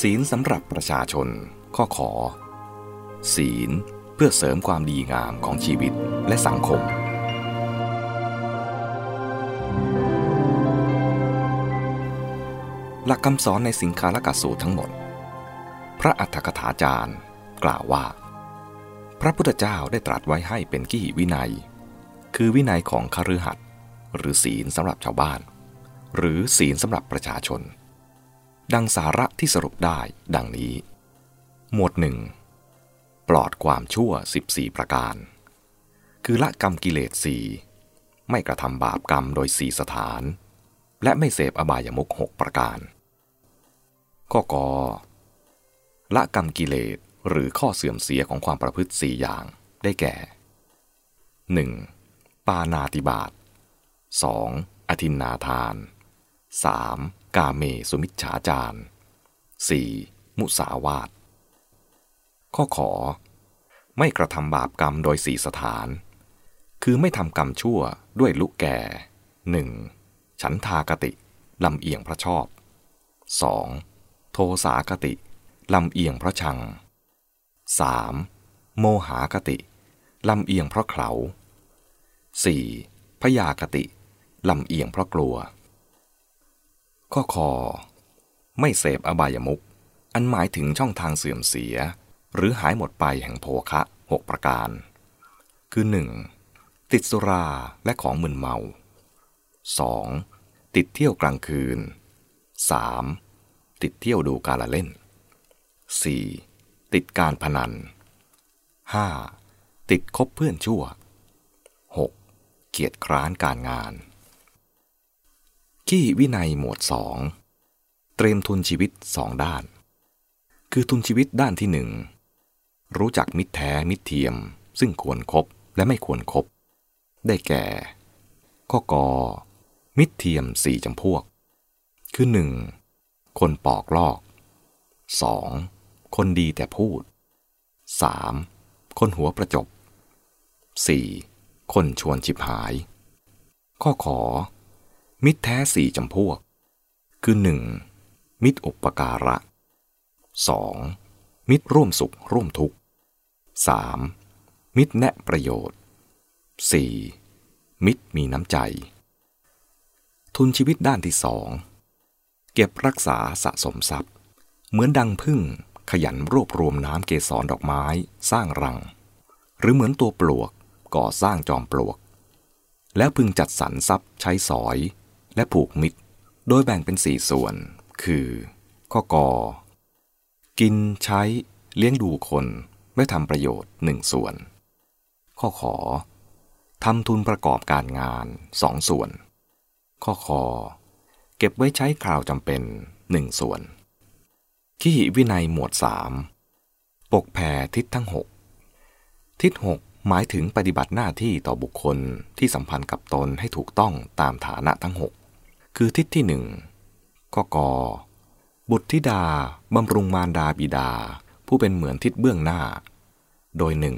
ศีลสำหรับประชาชนข้อขอ ศีลเพื่อเสริมความดีงามของชีวิตและสังคม หลักคำสอนในสิงคาลกสูตรทั้งหมด พระอัฏฐกถาจารย์ กล่าวว่า พระพุทธเจ้าได้ตรัสไว้ให้เป็นกิหิวินัย คือวินัยของคฤหัสถ์หรือศีลสำหรับชาวบ้าน หรือศีลสำหรับประชาชน ดังสาระที่สรุปได้ดังนี้ หมวดหนึ่งปลอดความชั่ว 14 ประการ คือละกรรมกิเลสสี่ไม่กระทำบาปกรรมโดยสี่สถาน และไม่เสพอบายมุขหกประการข้อกอละกรรมกิเลสหรือข้อเสื่อมเสียของความประพฤติสี่อย่างได้แก่ 1. ปานาติบาต 2. อธินนาทาน 3. กาเมสุมิชฉาจาร 4. มุสาวาทข้อขอ ไม่กระทำบาปกรรมโดยสี่สถาน คือไม่ทำกรรมชั่วด้วยลุกแก่ 1. ฉันทากติ ลำเอียงพระชอบ 2. โทสากติ ลำเอียงพระชัง 3. โมหากติ ลำเอียงเพราะเขา 4. พยากติ ลำเอียงเพราะกลัว ข้อคอ ไม่เสพอบายมุขอันหมายถึงช่องทางเสื่อมเสีย หรือหายหมดไปแห่งโภคะหกประการ คือ 1. ติดสุราและของมึนเมา 2. ติดเที่ยวกลางคืน 3. ติดเที่ยวดูการละเล่น 4. ติดการพนัน 5. ติดคบเพื่อนชั่ว 6. เกียรติคร้านการงาน ขี้วินัยหมวดสองเตรียมทุนชีวิตสองด้าน คือทุนชีวิตด้านที่หนึ่งรู้จักมิตรแท้มิตรเทียม ซึ่งควรครบและไม่ควรครบได้แก่ ข้อกอมิตรเทียมสี่จำพวก คือ 1. คนปอกลอก 2. คนดีแต่พูด 3. คนหัวประจบ 4. คนชวนฉิบหาย ข้อขอ มิตรแท้สี่จำพวก คือ 1. มิตรอุปการะ 2. มิตรร่วมสุขร่วมทุกข์ 3. มิตรแนะประโยชน์ 4. มิตรมีน้ำใจ ทุนชีวิตด้านที่สองเก็บรักษาสะสมทรัพย์ เหมือนดังพึ่งขยันรวบรวมน้ำเกสรดอกไม้สร้างรัง หรือเหมือนตัวปลวกก่อสร้างจอมปลวก แล้วพึงจัดสรรทรัพย์ใช้สอย และผูกมิตร โดยแบ่งเป็นสี่ส่วน คือข้อกอกินใช้ เลี้ยงดูคนไม่ทำประโยชน์หนึ่งส่วน ข้อขอทำทุนประกอบการงานสองส่วน ข้อคอเก็บไว้ใช้คราวจำเป็นหนึ่งส่วน ขีหิวินัยหมวดสามปกแผ่ทิศทั้งหกทิศหกหมายถึงปฏิบัติหน้าที่ต่อบุคคลที่สัมพันธ์กับตนให้ถูกต้องตามฐานะทั้งหก คือทิศที่หนึ่งข้อกอบุตรธิดาบำรุงมารดาบิดา ผู้เป็นเหมือนทิศเบื้องหน้า โดยหนึ่ง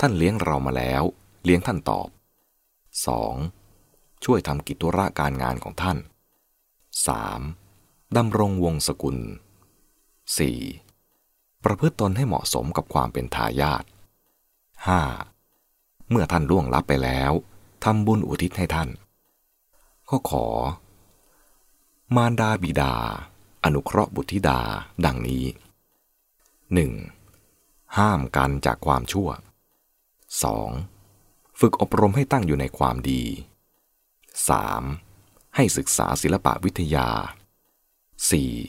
ท่านเลี้ยงเรามาแล้ว เลี้ยงท่านตอบ 2. ช่วยทำกิจธุระการงานของท่าน 3. ดำรงวงศกุล 4. ประพฤติตนให้เหมาะสมกับความเป็นทายาท 5. เมื่อท่านล่วงลับไปแล้วทำบุญอุทิศให้ท่านข้อขอ มารดาบิดา อนุเคราะห์บุตรธิดาดังนี้ 1. ห้ามกันจากความชั่ว 2. ฝึกอบรมให้ตั้งอยู่ในความดี 3. ให้ศึกษาศิลปะวิทยา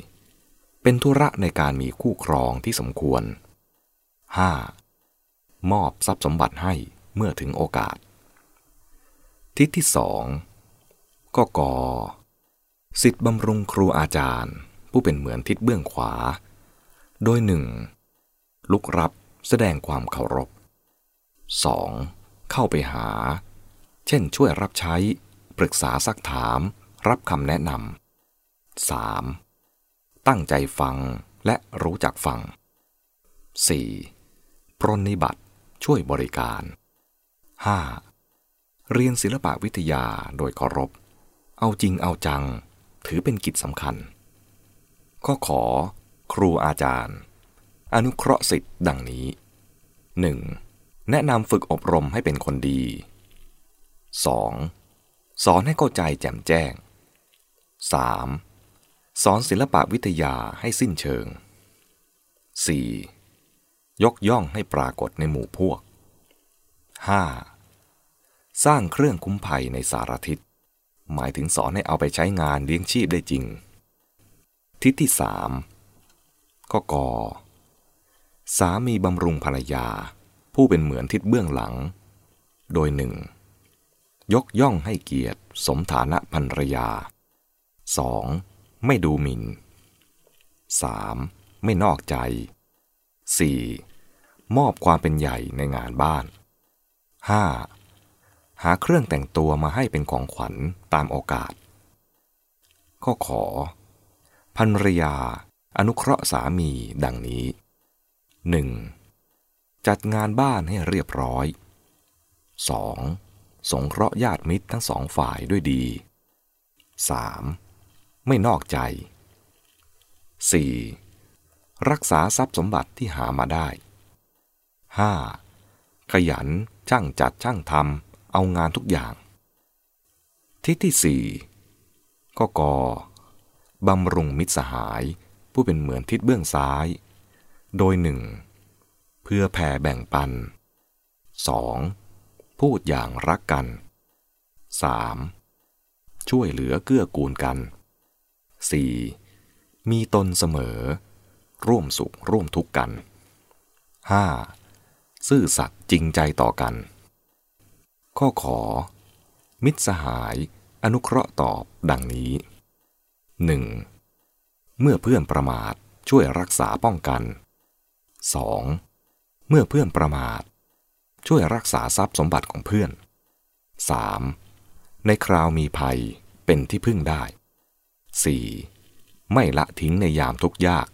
4. เป็นธุระในการมีคู่ครองที่สมควร 5. มอบทรัพย์สมบัติให้เมื่อถึงโอกาส ทิศที่สองก็กอ สิทธิบำรุงครูอาจารย์ ผู้เป็นเหมือนทิศเบื้องขวา โดยหนึ่งลุกรับแสดงความเคารพ 2. เข้าไปหา เช่นช่วยรับใช้ ปรึกษาซักถาม รับคำแนะนำ 3. ตั้งใจฟังและรู้จักฟัง 4. ปรนนิบัติช่วยบริการ 5. เรียนศิลปะวิทยาโดยเคารพ เอาจริงเอาจัง ถือเป็นกิจสำคัญข้อขอ ครูอาจารย์ อนุเคราะห์สิทธิ์ดังนี้ 1. แนะนำฝึกอบรมให้เป็นคนดี 2. สอนให้เข้าใจแจ่มแจ้ง 3. สอนศิลปะวิทยาให้สิ้นเชิง 4. ยกย่องให้ปรากฏในหมู่พวก 5. สร้างเครื่องคุ้มภัยในสารทิศ หมายถึงสอนให้เอาไปใช้งานเลี้ยงชีพได้จริง ทิศที่สามก็กอสามีบำรุงภรรยา ผู้เป็นเหมือนทิศเบื้องหลัง โดยหนึ่งยกย่องให้เกียรติ สมฐานะภรรยา 2. ไม่ดูหมิน่น 3. ไม่นอกใจ 4. มอบความเป็นใหญ่ในงานบ้าน 5. หาเครื่องแต่งตัวมาให้เป็นของขวัญตามโอกาส ข้อขอภรรยา อนุเคราะห์สามีดังนี้ 1. จัดงานบ้านให้เรียบร้อย 2. สงเคราะห์ญาติมิตรทั้งสองฝ่ายด้วยดี 3. ไม่นอกใจ 4. รักษาทรัพย์สมบัติที่หามาได้ 5. ขยันช่างจัดช่างทำ เอางานทุกอย่าง ทิศที่สี่ก็กบำรุงมิตรสหายผู้เป็นเหมือนทิศเบื้องซ้าย โดยหนึ่งเพื่อแผ่แบ่งปัน 2. พูดอย่างรักกัน 3. ช่วยเหลือเกื้อกูลกัน 4. มีตนเสมอ ร่วมสุขร่วมทุกข์กัน 5. ซื่อสัตย์จริงใจต่อกัน ข้อขอ มิตรสหายอนุเคราะห์ตอบดังนี้ 1. เมื่อเพื่อนประมาทช่วยรักษาป้องกัน 2. เมื่อเพื่อนประมาท ช่วยรักษาทรัพย์สมบัติของเพื่อน 3. ในคราวมีภัยเป็นที่พึ่งได้ 4. ไม่ละทิ้งในยามทุกยาก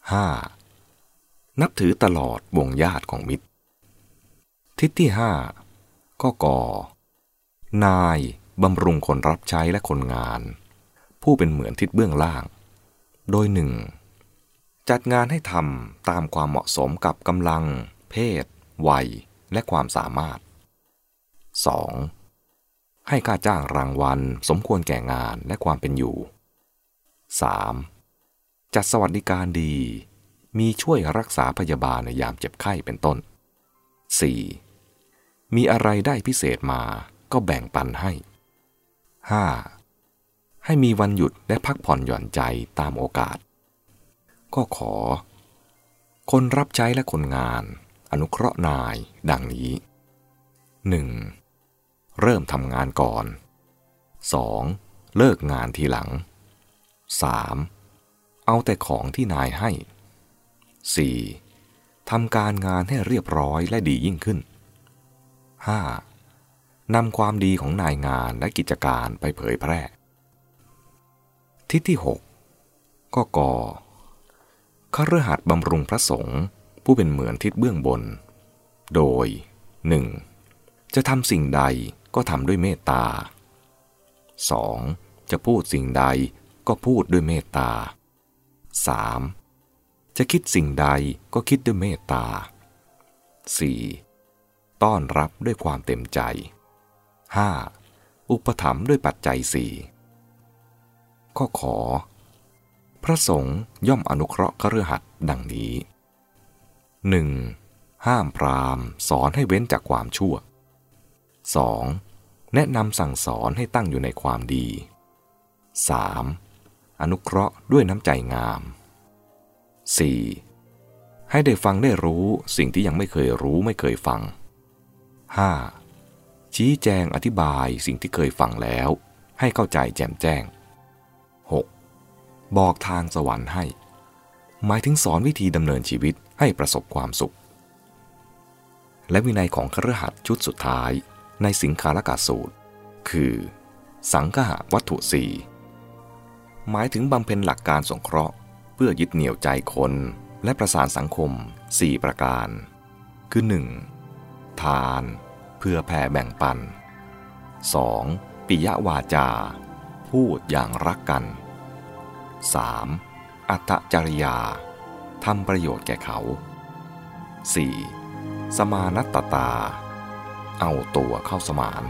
5. นับถือตลอดวงญาติของมิตร ทิศที่ห้า ก็ก่อ นายบำรุงคนรับใช้และคนงาน ผู้เป็นเหมือนทิศเบื้องล่าง โดยหนึ่งจัดงานให้ทำตามความเหมาะสมกับกำลัง เพศ วัย และความสามารถ 2. ให้ค่าจ้างรางวัล สมควรแก่งานและความเป็นอยู่ 3. จัดสวัสดิการดี มีช่วยรักษาพยาบาลในยามเจ็บไข้เป็นต้น 4. มีอะไรได้พิเศษมาก็แบ่งปันให้ 5. ให้มีวันหยุดและพักผ่อนหย่อนใจตามโอกาส ก็ขอ คนรับใช้และคนงาน อนุเคราะห์นาย ดังนี้ 1. เริ่มทำงานก่อน 2. เลิกงานทีหลัง 3. เอาแต่ของที่นายให้ 4. ทำการงานให้เรียบร้อยและดียิ่งขึ้น 5. นำความดีของนายงานและกิจการไปเผยแพร่ ทิศที่ 6 ก็กอขรหัสบำรุงพระสงฆ์ผู้เป็นเหมือนทิศเบื้องบน โดย 1. จะทำสิ่งใดก็ทำด้วยเมตตา 2. จะพูดสิ่งใดก็พูดด้วยเมตตา 3. จะคิดสิ่งใดก็คิดด้วยเมตตา 4. ต้อนรับด้วยความเต็มใจ 5. อุปถัมภ์ด้วยปัจจัยสี่ข้อขอ พระสงฆ์ย่อมอนุเคราะห์คฤหัสถ์ดังนี้ 1. ห้ามพรามสอนให้เว้นจากความชั่ว 2. แนะนำสั่งสอนให้ตั้งอยู่ในความดี 3. อนุเคราะห์ด้วยน้ำใจงาม 4. ให้ได้ฟังได้รู้สิ่งที่ยังไม่เคยรู้ไม่เคยฟัง 5. ชี้แจงอธิบายสิ่งที่เคยฟังแล้วให้เข้าใจแจ่มแจ้ง 6. บอกทางสวรรค์ให้ หมายถึงสอนวิธีดำเนินชีวิตให้ประสบความสุข และวินัยของครหัสชุดสุดท้ายในสิงคาลกาสูตร คือ สังคหวัตถุสี่หมายถึงบำเพ็ญหลักการสงเคราะห์ เพื่อยึดเหนี่ยวใจคนและประสานสังคม 4 ประการ คือ 1. ทาน เพื่อแผ่แบ่งปัน 2. ปิยวาจา พูดอย่างรักกัน 3. อัตจริยาทำประโยชน์แก่เขา 4. สมานัตตา เอาตัวเข้าสมาน